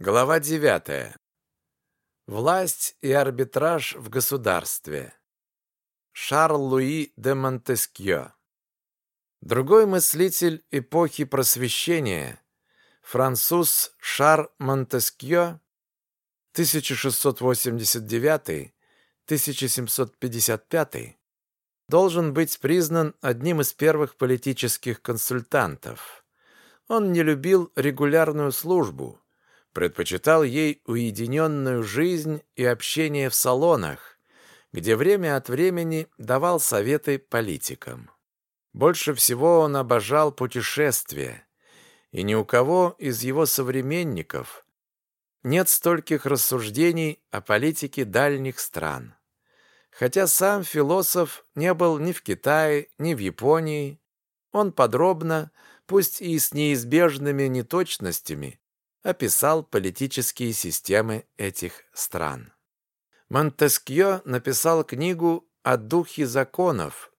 Глава 9. Власть и арбитраж в государстве. Шарл-Луи де Монтескьё. Другой мыслитель эпохи Просвещения, француз Шар Монтескьё, 1689-1755, должен быть признан одним из первых политических консультантов. Он не любил регулярную службу, предпочитал ей уединенную жизнь и общение в салонах, где время от времени давал советы политикам. Больше всего он обожал путешествия, и ни у кого из его современников нет стольких рассуждений о политике дальних стран. Хотя сам философ не был ни в Китае, ни в Японии, он подробно, пусть и с неизбежными неточностями, описал политические системы этих стран. Монтескьё написал книгу о духе законов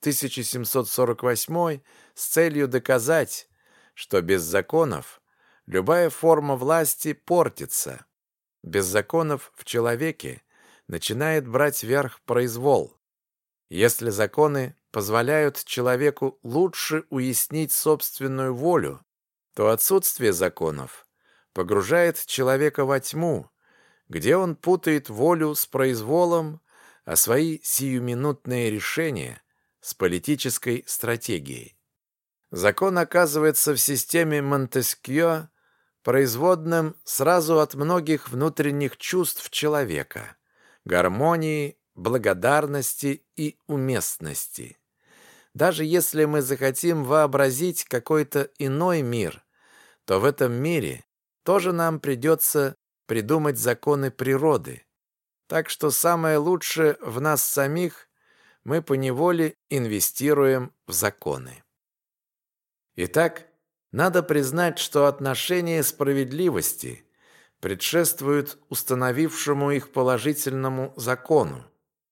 1748 с целью доказать, что без законов любая форма власти портится. Без законов в человеке начинает брать верх произвол. Если законы позволяют человеку лучше уяснить собственную волю, то отсутствие законов погружает человека во тьму, где он путает волю с произволом, а свои сиюминутные решения с политической стратегией. Закон оказывается в системе Монтескьё производным сразу от многих внутренних чувств человека – гармонии, благодарности и уместности. Даже если мы захотим вообразить какой-то иной мир, то в этом мире тоже нам придется придумать законы природы. Так что самое лучшее в нас самих мы поневоле инвестируем в законы. Итак, надо признать, что отношение справедливости предшествует установившему их положительному закону.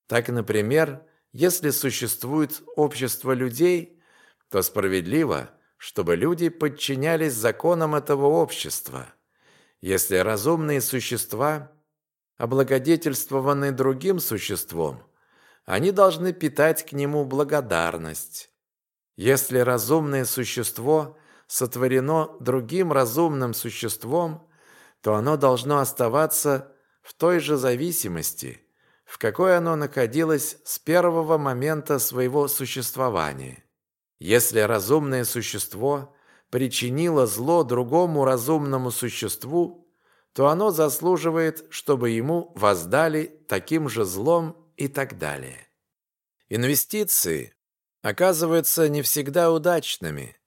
Так, например, если существует общество людей, то справедливо, чтобы люди подчинялись законам этого общества – если разумные существа облагодетельствованы другим существом, они должны питать к нему благодарность. Если разумное существо сотворено другим разумным существом, то оно должно оставаться в той же зависимости, в какой оно находилось с первого момента своего существования. Если разумное существо причинило зло другому разумному существу, то оно заслуживает, чтобы ему воздали таким же злом и так далее. Инвестиции оказываются не всегда удачными,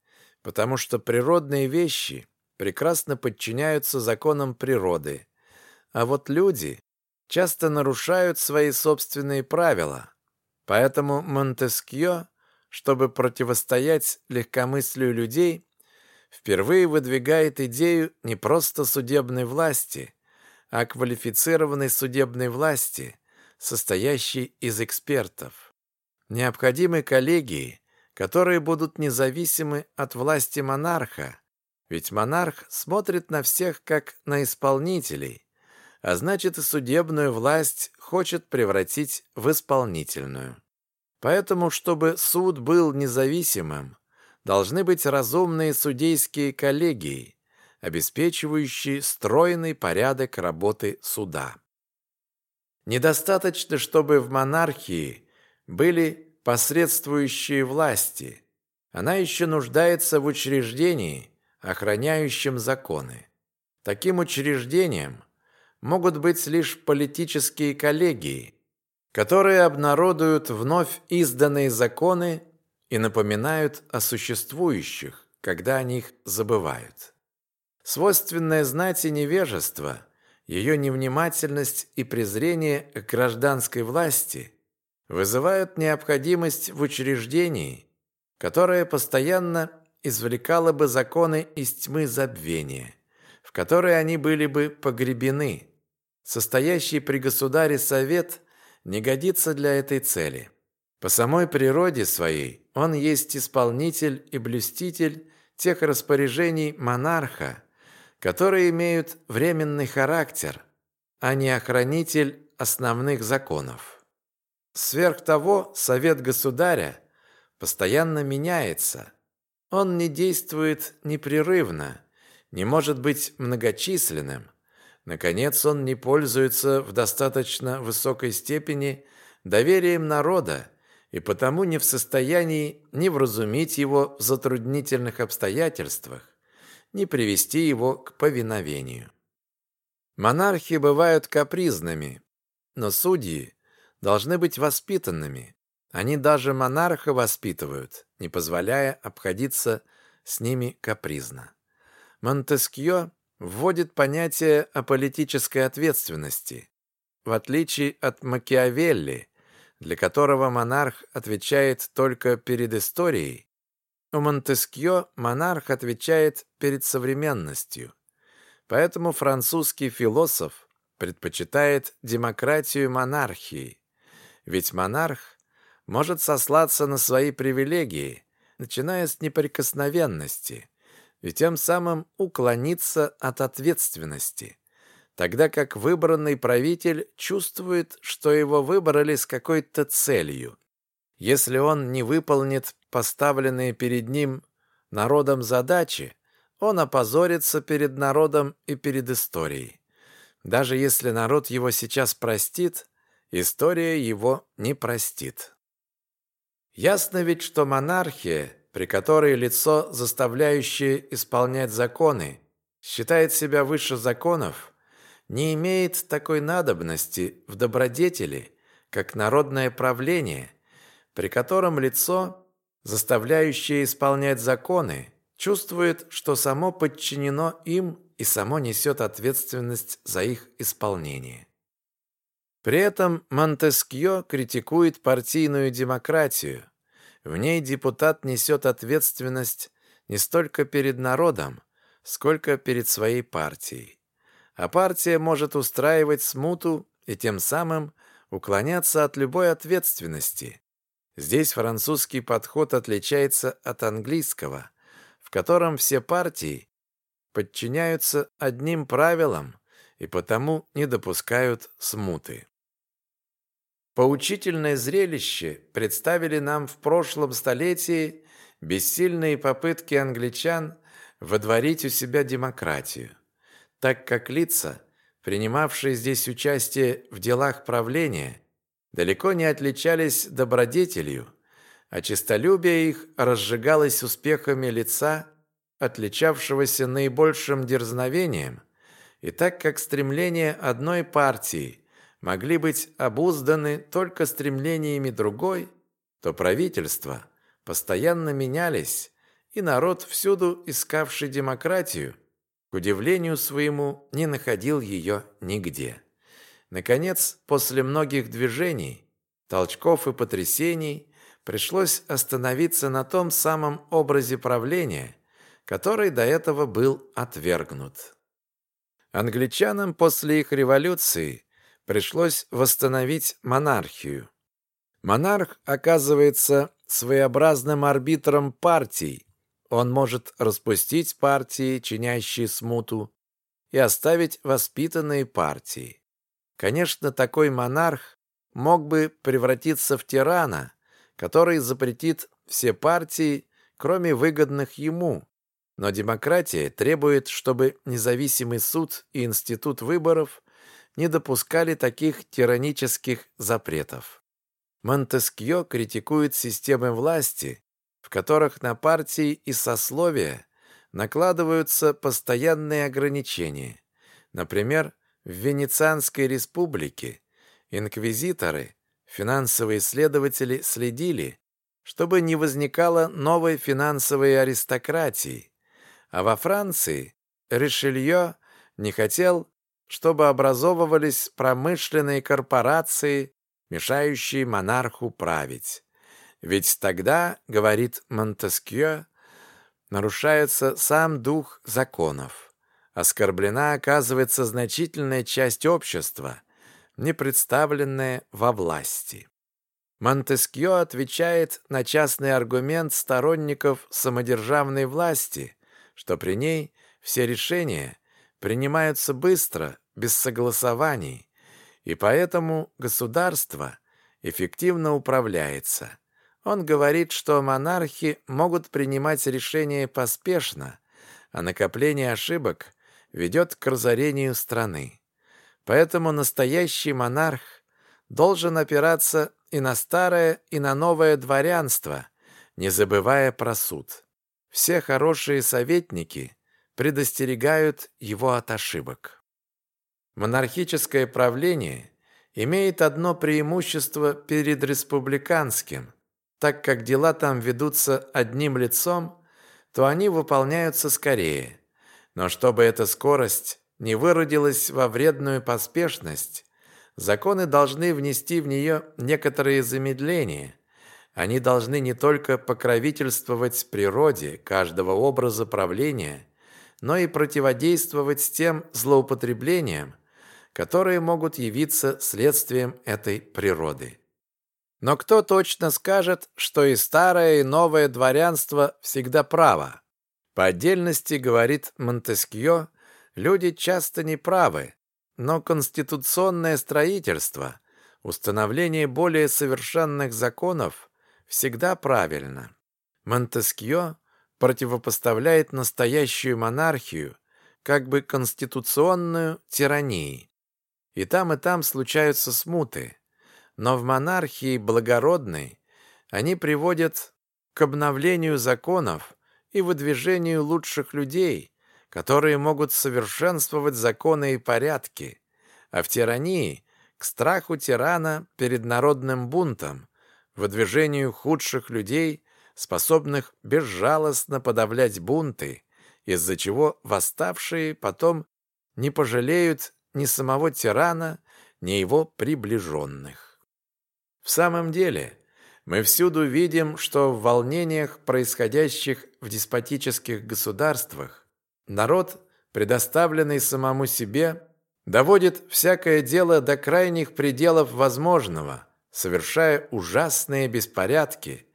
потому что природные вещи прекрасно подчиняются законам природы, а вот люди часто нарушают свои собственные правила. Поэтому Монтескьё, чтобы противостоять легкомыслию людей, впервые выдвигает идею не просто судебной власти, а квалифицированной судебной власти, состоящей из экспертов. Необходимы коллегии, которые будут независимы от власти монарха, ведь монарх смотрит на всех как на исполнителей, а значит и судебную власть хочет превратить в исполнительную. Поэтому, чтобы суд был независимым, должны быть разумные судейские коллегии, обеспечивающие стройный порядок работы суда. Недостаточно, чтобы в монархии были посредствующие власти. Она еще нуждается в учреждении, охраняющем законы. Таким учреждением могут быть лишь политические коллегии, которые обнародуют вновь изданные законы и напоминают о существующих, когда о них забывают. Свойственное знать и невежество, ее невнимательность и презрение к гражданской власти вызывают необходимость в учреждении, которое постоянно извлекало бы законы из тьмы забвения, в которой они были бы погребены. Состоящий при государе совет не годится для этой цели. По самой природе своей он есть исполнитель и блюститель тех распоряжений монарха, которые имеют временный характер, а не охранитель основных законов. Сверх того, совет государя постоянно меняется. Он не действует непрерывно, не может быть многочисленным. Наконец, он не пользуется в достаточно высокой степени доверием народа и потому не в состоянии ни вразумить его в затруднительных обстоятельствах, ни привести его к повиновению. Монархи бывают капризными, но судьи должны быть воспитанными. Они даже монарха воспитывают, не позволяя обходиться с ними капризно. Монтескьё вводит понятие о политической ответственности. В отличие от Макиавелли, для которого монарх отвечает только перед историей, у Монтескьё монарх отвечает перед современностью. Поэтому французский философ предпочитает демократию монархии, ведь монарх может сослаться на свои привилегии, начиная с неприкосновенности, и тем самым уклониться от ответственности, тогда как выбранный правитель чувствует, что его выбрали с какой-то целью. Если он не выполнит поставленные перед ним народом задачи, он опозорится перед народом и перед историей. Даже если народ его сейчас простит, история его не простит. Ясно ведь, что монархия, при которой лицо, заставляющее исполнять законы, считает себя выше законов, не имеет такой надобности в добродетели, как народное правление, при котором лицо, заставляющее исполнять законы, чувствует, что само подчинено им и само несет ответственность за их исполнение. При этом Монтескьё критикует партийную демократию. В ней депутат несет ответственность не столько перед народом, сколько перед своей партией. А партия может устраивать смуту и тем самым уклоняться от любой ответственности. Здесь французский подход отличается от английского, в котором все партии подчиняются одним правилам и потому не допускают смуты. Поучительное зрелище представили нам в прошлом столетии бессильные попытки англичан водворить у себя демократию, так как лица, принимавшие здесь участие в делах правления, далеко не отличались добродетелью, а честолюбие их разжигалось успехами лица, отличавшегося наибольшим дерзновением, и так как стремления одной партии – могли быть обузданы только стремлениями другой, то правительства постоянно менялись, и народ, всюду искавший демократию, к удивлению своему, не находил ее нигде. Наконец, после многих движений, толчков и потрясений, пришлось остановиться на том самом образе правления, который до этого был отвергнут. Англичанам после их революции пришлось восстановить монархию. Монарх оказывается своеобразным арбитром партий. Он может распустить партии, чинящие смуту, и оставить воспитанные партии. Конечно, такой монарх мог бы превратиться в тирана, который запретит все партии, кроме выгодных ему. Но демократия требует, чтобы независимый суд и институт выборов не допускали таких тиранических запретов. Монтескьё критикует системы власти, которых на партии и сословия накладываются постоянные ограничения. Например, в Венецианской республике инквизиторы, финансовые следователи следили, чтобы не возникало новой финансовой аристократии, а во Франции Ришелье не хотел чтобы образовывались промышленные корпорации, мешающие монарху править. Ведь тогда, говорит Монтескьё, нарушается сам дух законов. Оскорблена оказывается значительная часть общества, не представленная во власти. Монтескьё отвечает на частный аргумент сторонников самодержавной власти, что при ней все решения принимаются быстро, без согласований, и поэтому государство эффективно управляется. Он говорит, что монархи могут принимать решения поспешно, а накопление ошибок ведет к разорению страны. Поэтому настоящий монарх должен опираться и на старое, и на новое дворянство, не забывая про суд. Все хорошие советники предостерегают его от ошибок. Монархическое правление имеет одно преимущество перед республиканским. Так как дела там ведутся одним лицом, то они выполняются скорее. Но чтобы эта скорость не выродилась во вредную поспешность, законы должны внести в нее некоторые замедления. Они должны не только покровительствовать природе каждого образа правления, но и противодействовать тем злоупотреблениям, которые могут явиться следствием этой природы. Но кто точно скажет, что и старое, и новое дворянство всегда право? По отдельности, говорит Монтескьё, люди часто не правы, но конституционное строительство, установление более совершенных законов всегда правильно. Монтескьё противопоставляет настоящую монархию как бы конституционную тирании. И там, и там случаются смуты. Но в монархии благородной они приводят к обновлению законов и выдвижению лучших людей, которые могут совершенствовать законы и порядки, а в тирании – к страху тирана перед народным бунтом, выдвижению худших людей, способных безжалостно подавлять бунты, из-за чего восставшие потом не пожалеют ни самого тирана, ни его приближенных. В самом деле, мы всюду видим, что в волнениях, происходящих в деспотических государствах, народ, предоставленный самому себе, доводит всякое дело до крайних пределов возможного, совершая ужасные беспорядки,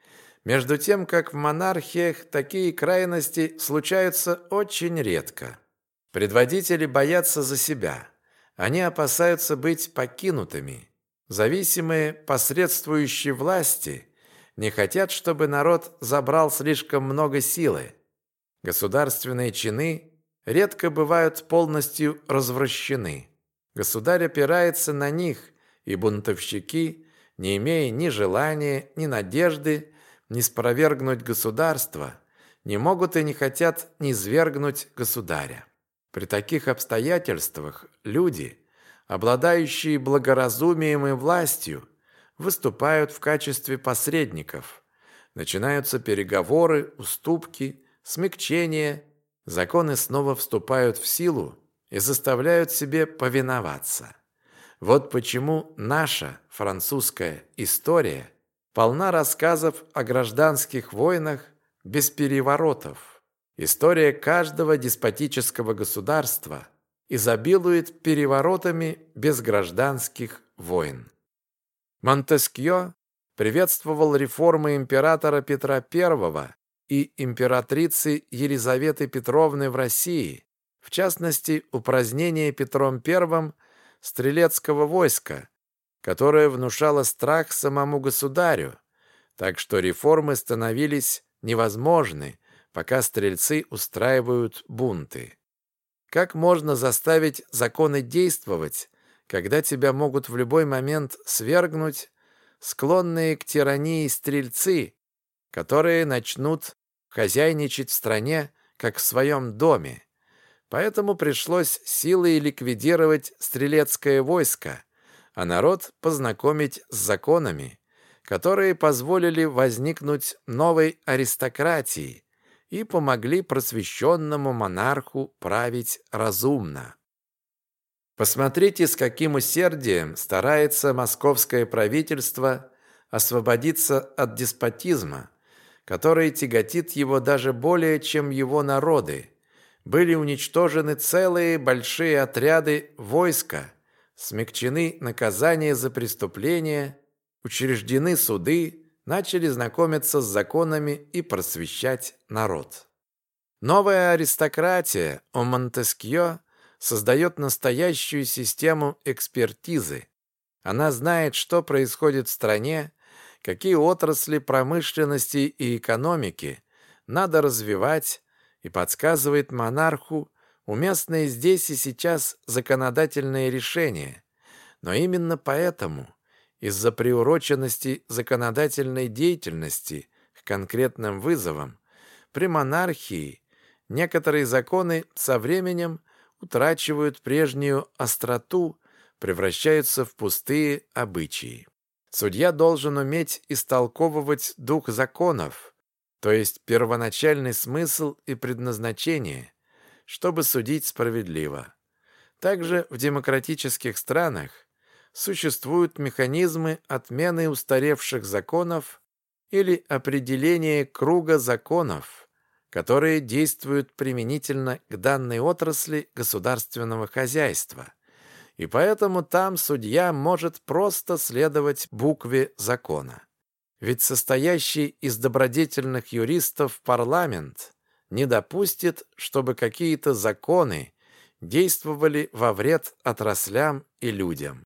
между тем, как в монархиях такие крайности случаются очень редко. Предводители боятся за себя. Они опасаются быть покинутыми. Зависимые посредствующие власти не хотят, чтобы народ забрал слишком много силы. Государственные чины редко бывают полностью развращены. Государь опирается на них, и бунтовщики, не имея ни желания, ни надежды, не спровергнуть государство, не могут и не хотят низвергнуть государя. При таких обстоятельствах люди, обладающие благоразумием и властью, выступают в качестве посредников. Начинаются переговоры, уступки, смягчения, законы снова вступают в силу и заставляют себе повиноваться. Вот почему наша французская история полна рассказов о гражданских войнах без переворотов. История каждого деспотического государства изобилует переворотами без гражданских войн. Монтескьё приветствовал реформы императора Петра I и императрицы Елизаветы Петровны в России, в частности, упразднение Петром I стрелецкого войска, которое внушало страх самому государю, так что реформы становились невозможны, пока стрельцы устраивают бунты. Как можно заставить законы действовать, когда тебя могут в любой момент свергнуть склонные к тирании стрельцы, которые начнут хозяйничать в стране, как в своем доме? Поэтому пришлось силой ликвидировать стрелецкое войско, а народ познакомить с законами, которые позволили возникнуть новой аристократии, и помогли просвещенному монарху править разумно. Посмотрите, с каким усердием старается московское правительство освободиться от деспотизма, который тяготит его даже более, чем его народы. Были уничтожены целые большие отряды войска, смягчены наказания за преступления, учреждены суды, начали знакомиться с законами и просвещать народ. Новая аристократия у Монтескьё создает настоящую систему экспертизы. Она знает, что происходит в стране, какие отрасли промышленности и экономики надо развивать, и подсказывает монарху уместные здесь и сейчас законодательные решения. Но именно поэтому, из-за приуроченности законодательной деятельности к конкретным вызовам, при монархии некоторые законы со временем утрачивают прежнюю остроту, превращаются в пустые обычаи. Судья должен уметь истолковывать дух законов, то есть первоначальный смысл и предназначение, чтобы судить справедливо. Также в демократических странах существуют механизмы отмены устаревших законов или определения круга законов, которые действуют применительно к данной отрасли государственного хозяйства. И поэтому там судья может просто следовать букве закона. Ведь состоящий из добродетельных юристов парламент не допустит, чтобы какие-то законы действовали во вред отраслям и людям.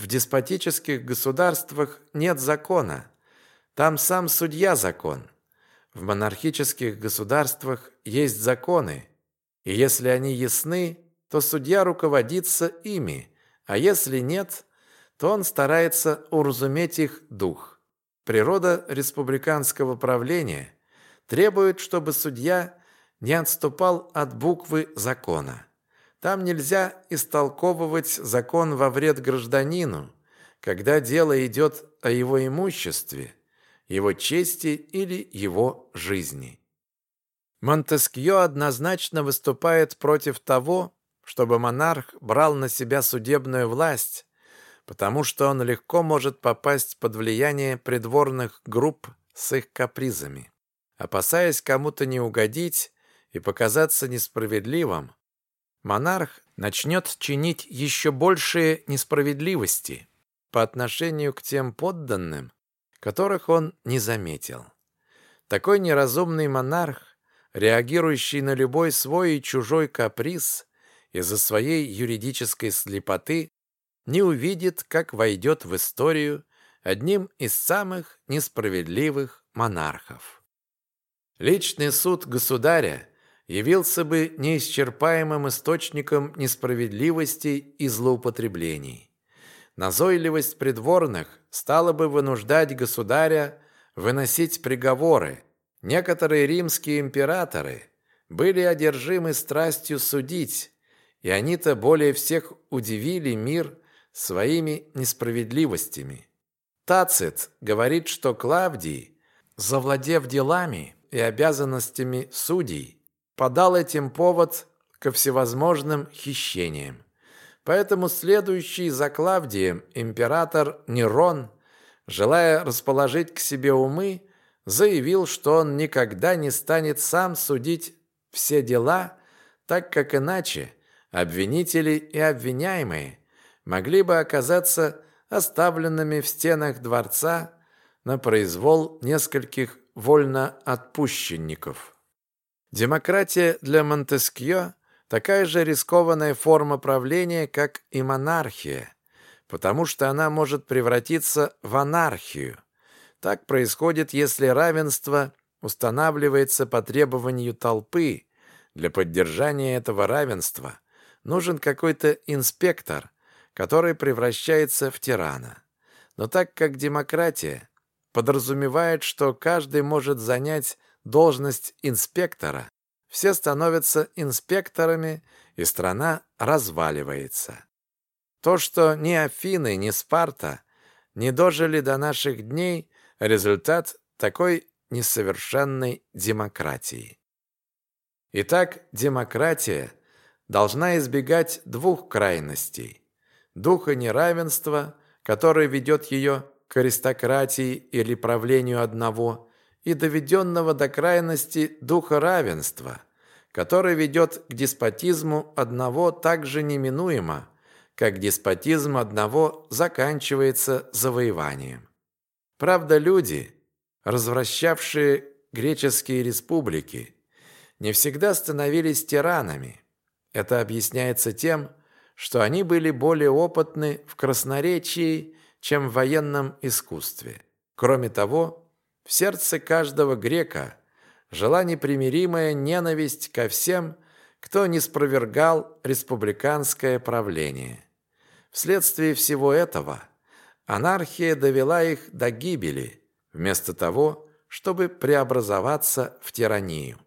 В деспотических государствах нет закона. Там сам судья закон. В монархических государствах есть законы, и если они ясны, то судья руководится ими, а если нет, то он старается уразуметь их дух. Природа республиканского правления требует, чтобы судья не отступал от буквы закона. Там нельзя истолковывать закон во вред гражданину, когда дело идет о его имуществе – его чести или его жизни. Монтескьё однозначно выступает против того, чтобы монарх брал на себя судебную власть, потому что он легко может попасть под влияние придворных групп с их капризами. Опасаясь кому-то не угодить и показаться несправедливым, монарх начнет чинить еще большие несправедливости по отношению к тем подданным, которых он не заметил. Такой неразумный монарх, реагирующий на любой свой и чужой каприз из-за своей юридической слепоты, не увидит, как войдет в историю одним из самых несправедливых монархов. Личный суд государя явился бы неисчерпаемым источником несправедливости и злоупотреблений. Назойливость придворных стала бы вынуждать государя выносить приговоры. Некоторые римские императоры были одержимы страстью судить, и они-то более всех удивили мир своими несправедливостями. Тацит говорит, что Клавдий, завладев делами и обязанностями судей, подал этим повод ко всевозможным хищениям. Поэтому следующий за Клавдием император Нерон, желая расположить к себе умы, заявил, что он никогда не станет сам судить все дела, так как иначе обвинители и обвиняемые могли бы оказаться оставленными в стенах дворца на произвол нескольких вольноотпущенников. Демократия для Монтескьё Такая же рискованная форма правления, как и монархия, потому что она может превратиться в анархию. Так происходит, если равенство устанавливается по требованию толпы. Для поддержания этого равенства нужен какой-то инспектор, который превращается в тирана. Но так как демократия подразумевает, что каждый может занять должность инспектора, все становятся инспекторами, и страна разваливается. То, что ни Афины, ни Спарта не дожили до наших дней, результат такой несовершенной демократии. Итак, демократия должна избегать двух крайностей. Духа неравенства, который ведет ее к аристократии или правлению одного, и доведенного до крайности духа равенства, который ведет к деспотизму одного так же неминуемо, как деспотизм одного заканчивается завоеванием. Правда, люди, развращавшие греческие республики, не всегда становились тиранами. Это объясняется тем, что они были более опытны в красноречии, чем в военном искусстве. Кроме того, в сердце каждого грека жила непримиримая ненависть ко всем, кто не спровергал республиканское правление. Вследствие всего этого анархия довела их до гибели, вместо того, чтобы преобразоваться в тиранию.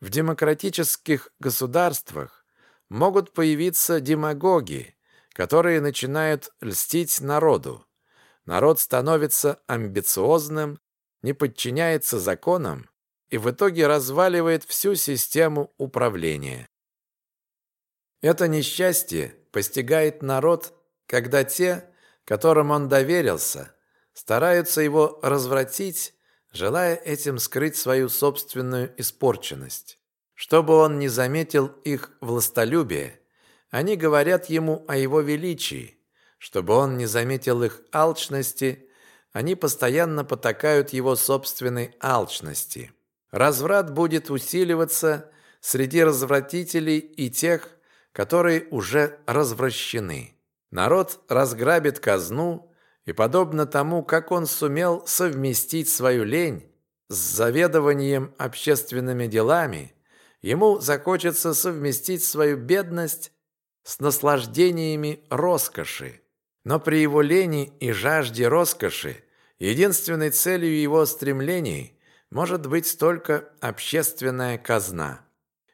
В демократических государствах могут появиться демагоги, которые начинают льстить народу. Народ становится амбициозным, не подчиняется законам и в итоге разваливает всю систему управления. Это несчастье постигает народ, когда те, которым он доверился, стараются его развратить, желая этим скрыть свою собственную испорченность. Чтобы он не заметил их властолюбие, они говорят ему о его величии. Чтобы он не заметил их алчности, они постоянно потакают его собственной алчности. Разврат будет усиливаться среди развратителей и тех, которые уже развращены. Народ разграбит казну, и подобно тому, как он сумел совместить свою лень с заведованием общественными делами, Ему захочется совместить свою бедность с наслаждениями роскоши. Но при его лени и жажде роскоши единственной целью его стремлений может быть только общественная казна.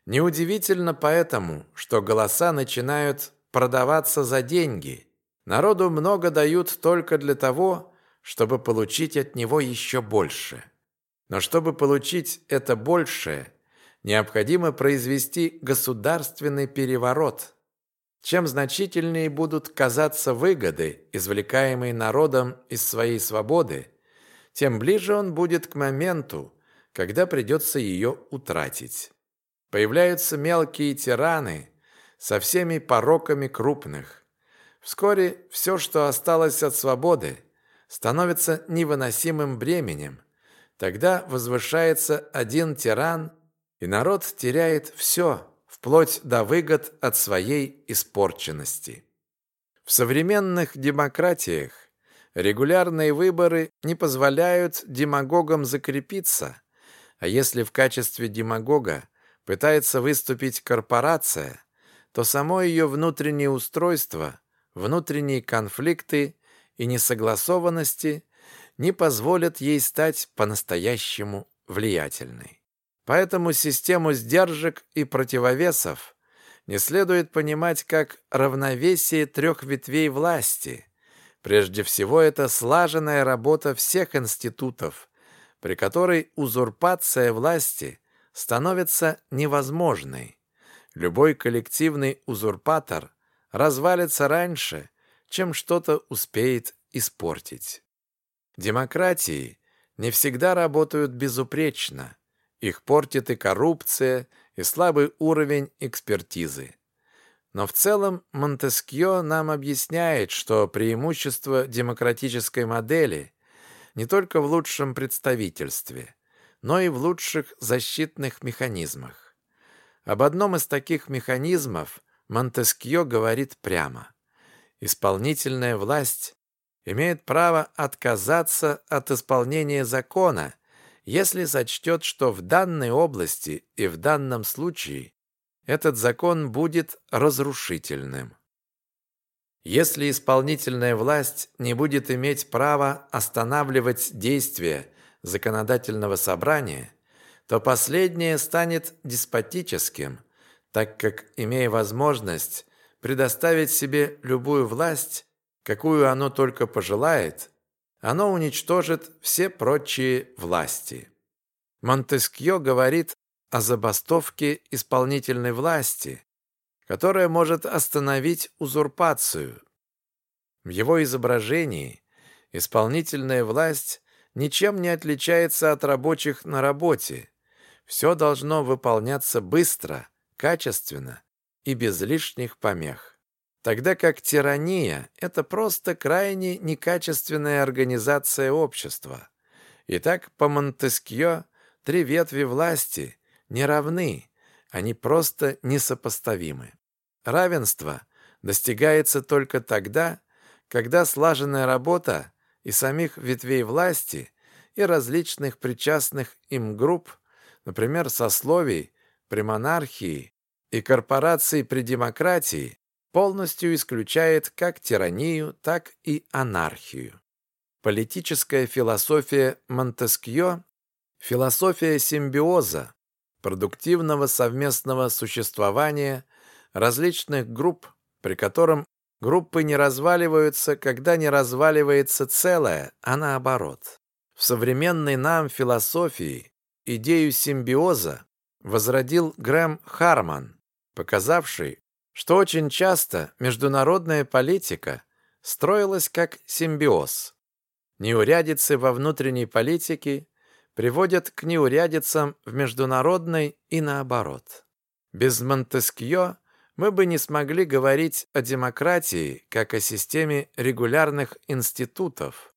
Неудивительно поэтому, что голоса начинают продаваться за деньги. Народу много дают только для того, чтобы получить от него еще больше. Но чтобы получить это большее – необходимо произвести государственный переворот. Чем значительнее будут казаться выгоды, извлекаемые народом из своей свободы, тем ближе он будет к моменту, когда придется ее утратить. Появляются мелкие тираны со всеми пороками крупных. Вскоре все, что осталось от свободы, становится невыносимым бременем. Тогда возвышается один тиран и народ теряет все, вплоть до выгод от своей испорченности. В современных демократиях регулярные выборы не позволяют демагогам закрепиться, а если в качестве демагога пытается выступить корпорация, то само ее внутреннее устройство, внутренние конфликты и несогласованности не позволят ей стать по-настоящему влиятельной. Поэтому систему сдержек и противовесов не следует понимать как равновесие трех ветвей власти. Прежде всего, это слаженная работа всех институтов, при которой узурпация власти становится невозможной. Любой коллективный узурпатор развалится раньше, чем что-то успеет испортить. Демократии не всегда работают безупречно – их портит и коррупция, и слабый уровень экспертизы. Но в целом Монтескьё нам объясняет, что преимущество демократической модели не только в лучшем представительстве, но и в лучших защитных механизмах. Об одном из таких механизмов Монтескьё говорит прямо. Исполнительная власть имеет право отказаться от исполнения закона если сочтет, что в данной области и в данном случае этот закон будет разрушительным. Если исполнительная власть не будет иметь права останавливать действия законодательного собрания, то последнее станет деспотическим, так как, имея возможность предоставить себе любую власть, какую оно только пожелает, оно уничтожит все прочие власти. Монтескьё говорит о забастовке исполнительной власти, которая может остановить узурпацию. В его изображении исполнительная власть ничем не отличается от рабочих на работе. Все должно выполняться быстро, качественно и без лишних помех тогда как тирания – это просто крайне некачественная организация общества. Итак, по Монтескьё три ветви власти не равны, Они просто несопоставимы. Равенство достигается только тогда, когда слаженная работа и самих ветвей власти, и различных причастных им групп, например, сословий, при монархии и корпораций при демократии, полностью исключает как тиранию, так и анархию. Политическая философия Монтескьё – философия симбиоза, продуктивного совместного существования различных групп, при котором группы не разваливаются, когда не разваливается целое, а наоборот. В современной нам философии идею симбиоза возродил Грэм Харман, показавший, что очень часто международная политика строилась как симбиоз. Неурядицы во внутренней политике приводят к неурядицам в международной и наоборот. Без Монтескьё мы бы не смогли говорить о демократии как о системе регулярных институтов.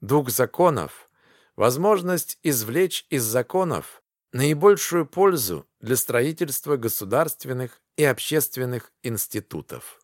Дух законов, возможность извлечь из законов наибольшую пользу для строительства государственных и общественных институтов.